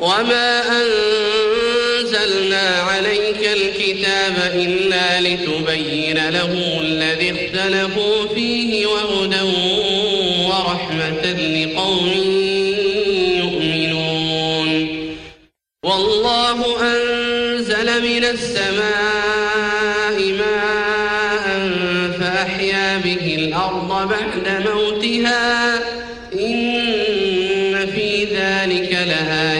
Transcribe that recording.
وما أنزلنا عليك الكتاب إلا لتبين له الذي اختلفوا فيه وهدى ورحمة لقوم يؤمنون والله أنزل من السماء ماء فأحيا به الأرض بعد موتها إن في ذلك لآية